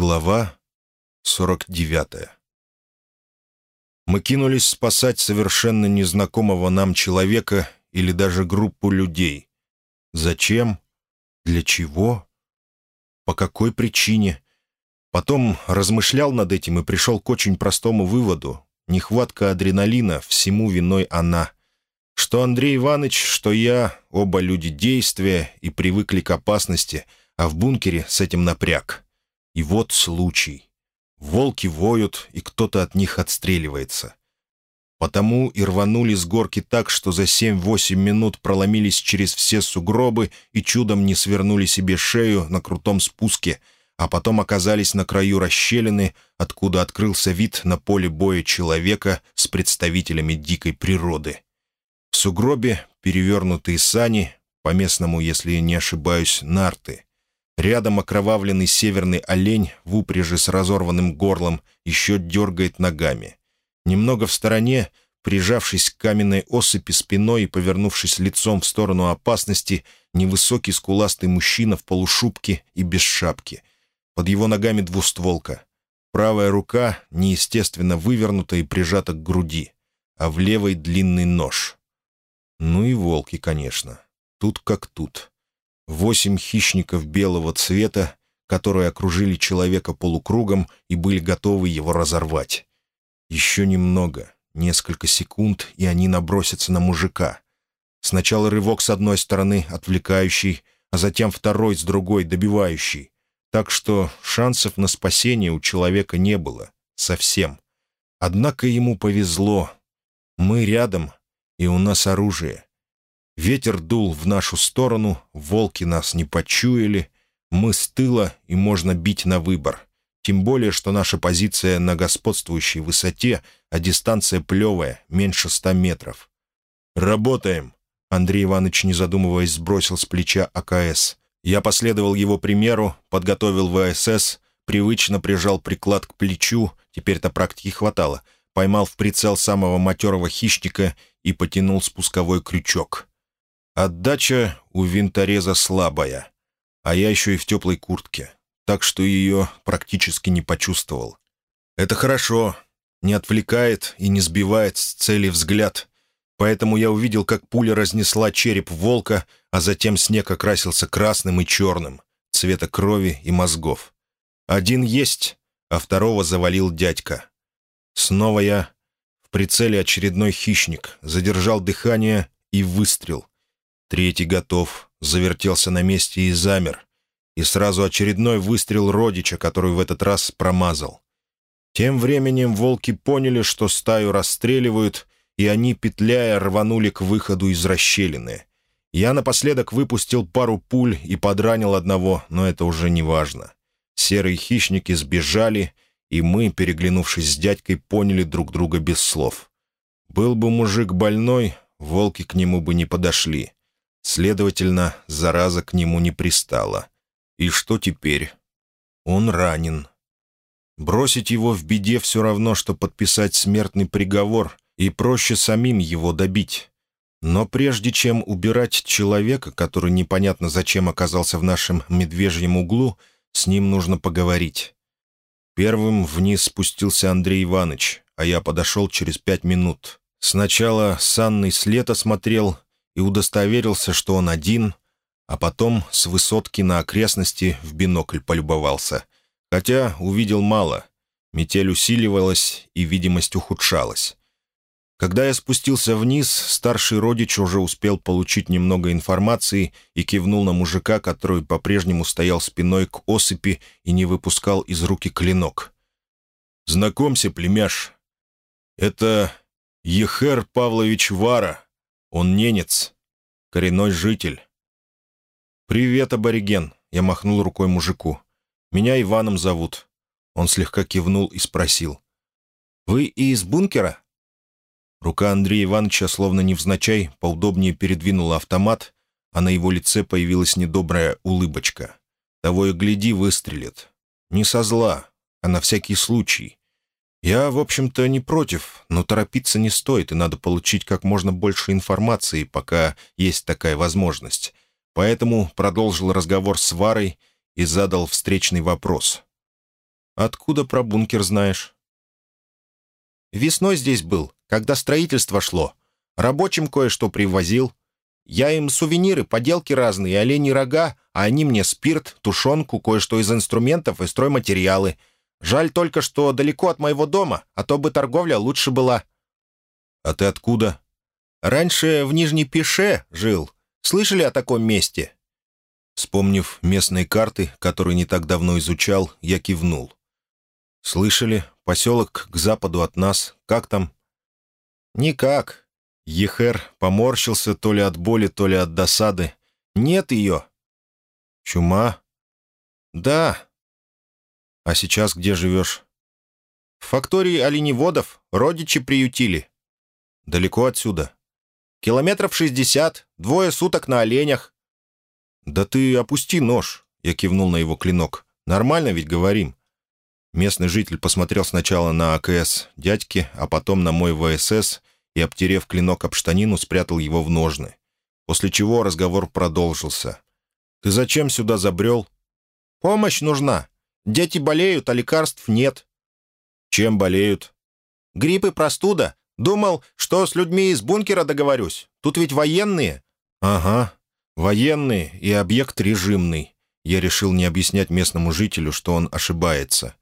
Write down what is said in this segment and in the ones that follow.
Глава 49 Мы кинулись спасать совершенно незнакомого нам человека или даже группу людей. Зачем? Для чего? По какой причине? Потом размышлял над этим и пришел к очень простому выводу. Нехватка адреналина, всему виной она. Что Андрей Иванович, что я, оба люди действия и привыкли к опасности, а в бункере с этим напряг. И вот случай. Волки воют, и кто-то от них отстреливается. Потому и рванули с горки так, что за семь-восемь минут проломились через все сугробы и чудом не свернули себе шею на крутом спуске, а потом оказались на краю расщелины, откуда открылся вид на поле боя человека с представителями дикой природы. В сугробе перевернутые сани, по-местному, если не ошибаюсь, нарты — Рядом окровавленный северный олень в упряжи с разорванным горлом еще дергает ногами. Немного в стороне, прижавшись к каменной осыпи спиной и повернувшись лицом в сторону опасности, невысокий скуластый мужчина в полушубке и без шапки. Под его ногами двустволка. Правая рука неестественно вывернута и прижата к груди, а в левой длинный нож. Ну и волки, конечно. Тут как тут. Восемь хищников белого цвета, которые окружили человека полукругом и были готовы его разорвать. Еще немного, несколько секунд, и они набросятся на мужика. Сначала рывок с одной стороны, отвлекающий, а затем второй с другой, добивающий. Так что шансов на спасение у человека не было. Совсем. Однако ему повезло. Мы рядом, и у нас оружие. Ветер дул в нашу сторону, волки нас не почуяли, мы с тыла, и можно бить на выбор. Тем более, что наша позиция на господствующей высоте, а дистанция плевая, меньше ста метров. «Работаем!» Андрей Иванович, не задумываясь, сбросил с плеча АКС. Я последовал его примеру, подготовил ВСС, привычно прижал приклад к плечу, теперь-то практики хватало, поймал в прицел самого матерого хищника и потянул спусковой крючок. Отдача у винтореза слабая, а я еще и в теплой куртке, так что ее практически не почувствовал. Это хорошо, не отвлекает и не сбивает с цели взгляд, поэтому я увидел, как пуля разнесла череп волка, а затем снег окрасился красным и черным, цвета крови и мозгов. Один есть, а второго завалил дядька. Снова я в прицеле очередной хищник, задержал дыхание и выстрел. Третий готов, завертелся на месте и замер. И сразу очередной выстрел родича, который в этот раз промазал. Тем временем волки поняли, что стаю расстреливают, и они, петляя, рванули к выходу из расщелины. Я напоследок выпустил пару пуль и подранил одного, но это уже не важно. Серые хищники сбежали, и мы, переглянувшись с дядькой, поняли друг друга без слов. Был бы мужик больной, волки к нему бы не подошли. Следовательно, зараза к нему не пристала. И что теперь? Он ранен. Бросить его в беде все равно, что подписать смертный приговор, и проще самим его добить. Но прежде чем убирать человека, который непонятно зачем оказался в нашем медвежьем углу, с ним нужно поговорить. Первым вниз спустился Андрей Иванович, а я подошел через пять минут. Сначала с Анной след осмотрел, и удостоверился, что он один, а потом с высотки на окрестности в бинокль полюбовался. Хотя увидел мало. Метель усиливалась, и видимость ухудшалась. Когда я спустился вниз, старший родич уже успел получить немного информации и кивнул на мужика, который по-прежнему стоял спиной к осыпи и не выпускал из руки клинок. «Знакомься, племяш. Это Ехер Павлович Вара, он ненец, коренной житель. «Привет, абориген», — я махнул рукой мужику. «Меня Иваном зовут». Он слегка кивнул и спросил. «Вы и из бункера?» Рука Андрея Ивановича, словно невзначай, поудобнее передвинула автомат, а на его лице появилась недобрая улыбочка. Того и гляди, выстрелит. Не со зла, а на всякий случай. «Я, в общем-то, не против, но торопиться не стоит, и надо получить как можно больше информации, пока есть такая возможность. Поэтому продолжил разговор с Варой и задал встречный вопрос. Откуда про бункер знаешь?» «Весной здесь был, когда строительство шло. Рабочим кое-что привозил. Я им сувениры, поделки разные, олени рога, а они мне спирт, тушенку, кое-что из инструментов и стройматериалы. Жаль только, что далеко от моего дома, а то бы торговля лучше была». «А ты откуда?» «Раньше в Нижней Пеше жил. Слышали о таком месте?» Вспомнив местные карты, которые не так давно изучал, я кивнул. «Слышали? Поселок к западу от нас. Как там?» «Никак». Ехер поморщился то ли от боли, то ли от досады. «Нет ее». «Чума?» «Да». «А сейчас где живешь?» «В фактории оленеводов. Родичи приютили». «Далеко отсюда?» «Километров шестьдесят. Двое суток на оленях». «Да ты опусти нож», — я кивнул на его клинок. «Нормально ведь говорим». Местный житель посмотрел сначала на АКС дядьки, а потом на мой ВСС и, обтерев клинок об штанину, спрятал его в ножны. После чего разговор продолжился. «Ты зачем сюда забрел?» «Помощь нужна. Дети болеют, а лекарств нет». «Чем болеют?» «Грипп и простуда. Думал, что с людьми из бункера договорюсь. Тут ведь военные». «Ага. Военные и объект режимный». Я решил не объяснять местному жителю, что он ошибается.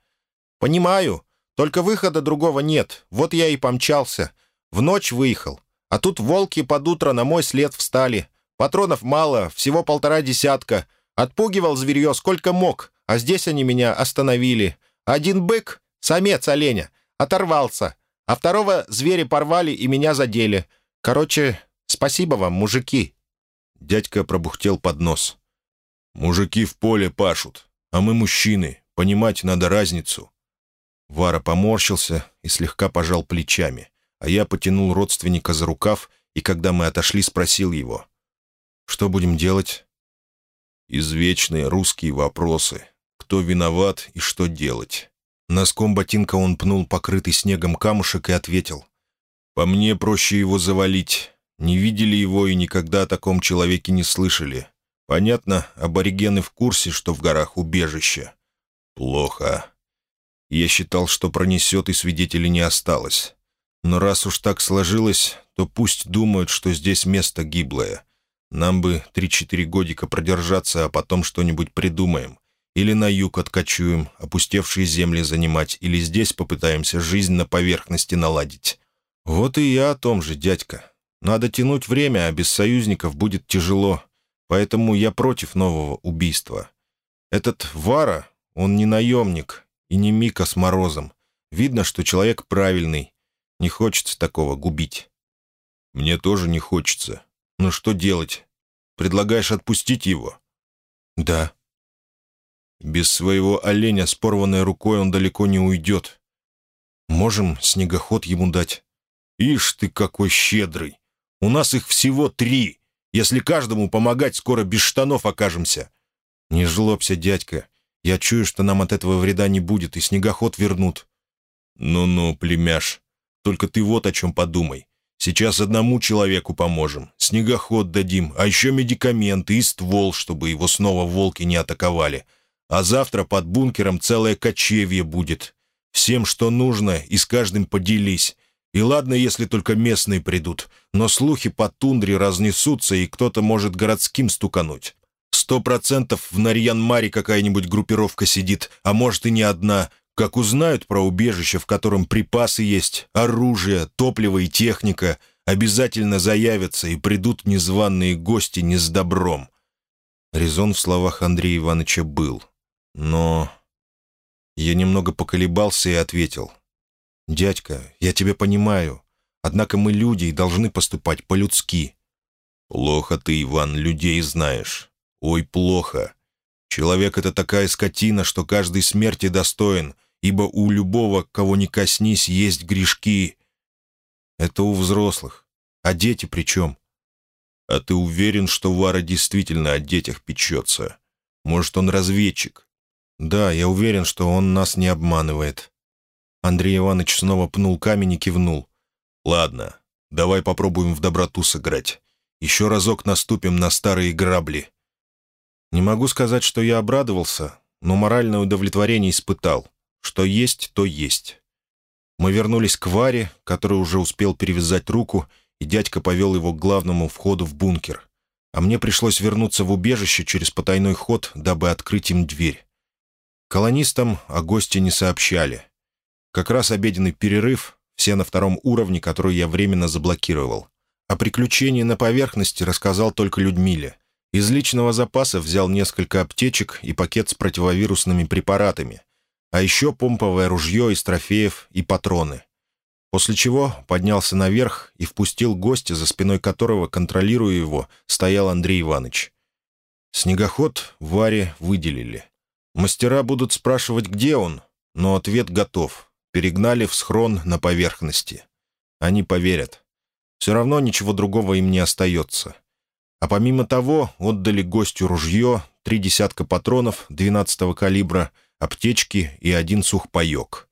«Понимаю. Только выхода другого нет. Вот я и помчался. В ночь выехал. А тут волки под утро на мой след встали. Патронов мало, всего полтора десятка. Отпугивал зверье сколько мог, а здесь они меня остановили. Один бык, самец оленя, оторвался, а второго звери порвали и меня задели. Короче, спасибо вам, мужики». Дядька пробухтел под нос. «Мужики в поле пашут, а мы мужчины, понимать надо разницу». Вара поморщился и слегка пожал плечами, а я потянул родственника за рукав и, когда мы отошли, спросил его. «Что будем делать?» Извечные русские вопросы. Кто виноват и что делать? Носком ботинка он пнул покрытый снегом камушек и ответил. «По мне проще его завалить. Не видели его и никогда о таком человеке не слышали. Понятно, аборигены в курсе, что в горах убежище. Плохо. Я считал, что пронесет и свидетелей не осталось. Но раз уж так сложилось, то пусть думают, что здесь место гиблое. Нам бы три-четыре годика продержаться, а потом что-нибудь придумаем. Или на юг откачуем, опустевшие земли занимать, или здесь попытаемся жизнь на поверхности наладить. Вот и я о том же, дядька. Надо тянуть время, а без союзников будет тяжело. Поэтому я против нового убийства. Этот Вара, он не наемник и не Мика с Морозом. Видно, что человек правильный. Не хочется такого губить. Мне тоже не хочется. Но что делать? Предлагаешь отпустить его? Да. Без своего оленя с порванной рукой он далеко не уйдет. Можем снегоход ему дать. Ишь ты какой щедрый! У нас их всего три. Если каждому помогать, скоро без штанов окажемся. Не жлобся, дядька. Я чую, что нам от этого вреда не будет, и снегоход вернут. Ну-ну, племяш. Только ты вот о чем подумай. Сейчас одному человеку поможем, снегоход дадим, а еще медикаменты и ствол, чтобы его снова волки не атаковали. А завтра под бункером целое кочевье будет. Всем, что нужно, и с каждым поделись. И ладно, если только местные придут, но слухи по тундре разнесутся, и кто-то может городским стукануть. Сто процентов в Нарьян-Маре какая-нибудь группировка сидит, а может и не одна. Как узнают про убежище, в котором припасы есть, оружие, топливо и техника, обязательно заявятся и придут незваные гости не с добром. Резон в словах Андрея Ивановича был. Но... Я немного поколебался и ответил. «Дядька, я тебя понимаю. Однако мы люди и должны поступать по-людски». «Плохо ты, Иван, людей знаешь. Ой, плохо. Человек — это такая скотина, что каждой смерти достоин, ибо у любого, кого не коснись, есть грешки. Это у взрослых. А дети при чем? А ты уверен, что Вара действительно о детях печется? Может, он разведчик? Да, я уверен, что он нас не обманывает. Андрей Иванович снова пнул камень и кивнул. «Ладно, давай попробуем в доброту сыграть. Еще разок наступим на старые грабли». Не могу сказать, что я обрадовался, но моральное удовлетворение испытал. что есть, то есть. Мы вернулись к Варе, который уже успел перевязать руку, и дядька повел его к главному входу в бункер. А мне пришлось вернуться в убежище через потайной ход, дабы открыть им дверь. Колонистам о гости не сообщали. Как раз обеденный перерыв, все на втором уровне, который я временно заблокировал. О приключении на поверхности рассказал только Людмиле. Из личного запаса взял несколько аптечек и пакет с противовирусными препаратами, а еще помповое ружье из трофеев и патроны. После чего поднялся наверх и впустил гостя, за спиной которого, контролируя его, стоял Андрей Иванович. Снегоход Варе выделили. Мастера будут спрашивать, где он, но ответ готов. Перегнали в схрон на поверхности. Они поверят. Все равно ничего другого им не остается. А помимо того, отдали гостю ружье, три десятка патронов 12-го калибра, аптечки и один сухпайок.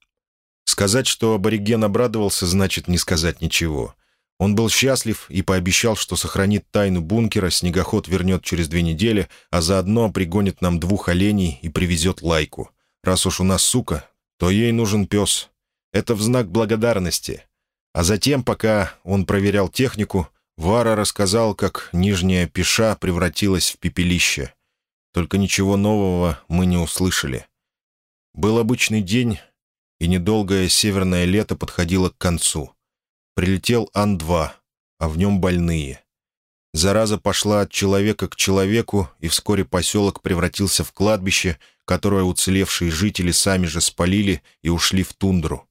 Сказать, что абориген обрадовался, значит не сказать ничего. Он был счастлив и пообещал, что сохранит тайну бункера, снегоход вернет через две недели, а заодно пригонит нам двух оленей и привезет лайку. Раз уж у нас сука, то ей нужен пес. Это в знак благодарности. А затем, пока он проверял технику, Вара рассказал, как нижняя пеша превратилась в пепелище. Только ничего нового мы не услышали. Был обычный день, и недолгое северное лето подходило к концу. Прилетел Ан-2, а в нем больные. Зараза пошла от человека к человеку, и вскоре поселок превратился в кладбище, которое уцелевшие жители сами же спалили и ушли в тундру.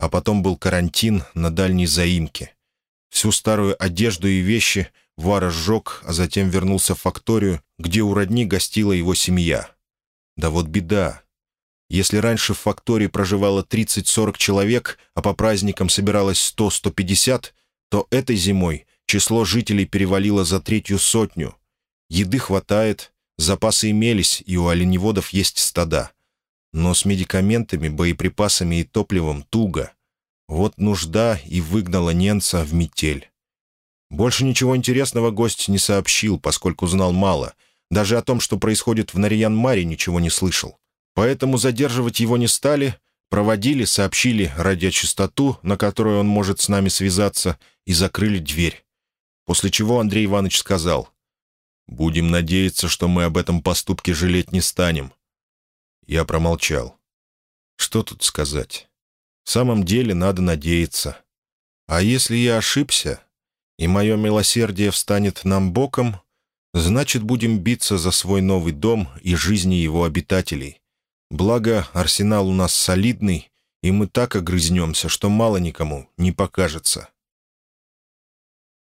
А потом был карантин на дальней заимке. Всю старую одежду и вещи Вара сжег, а затем вернулся в факторию, где у родни гостила его семья. Да вот беда. Если раньше в фактории проживало 30-40 человек, а по праздникам собиралось 100-150, то этой зимой число жителей перевалило за третью сотню. Еды хватает, запасы имелись, и у оленеводов есть стада. Но с медикаментами, боеприпасами и топливом туго. Вот нужда и выгнала немца в метель. Больше ничего интересного гость не сообщил, поскольку знал мало. Даже о том, что происходит в Нарьян-Маре, ничего не слышал. Поэтому задерживать его не стали, проводили, сообщили радиочастоту, на которую он может с нами связаться, и закрыли дверь. После чего Андрей Иванович сказал, «Будем надеяться, что мы об этом поступке жалеть не станем». Я промолчал. Что тут сказать? В самом деле надо надеяться. А если я ошибся, и мое милосердие встанет нам боком, значит, будем биться за свой новый дом и жизни его обитателей. Благо, арсенал у нас солидный, и мы так огрызнемся, что мало никому не покажется».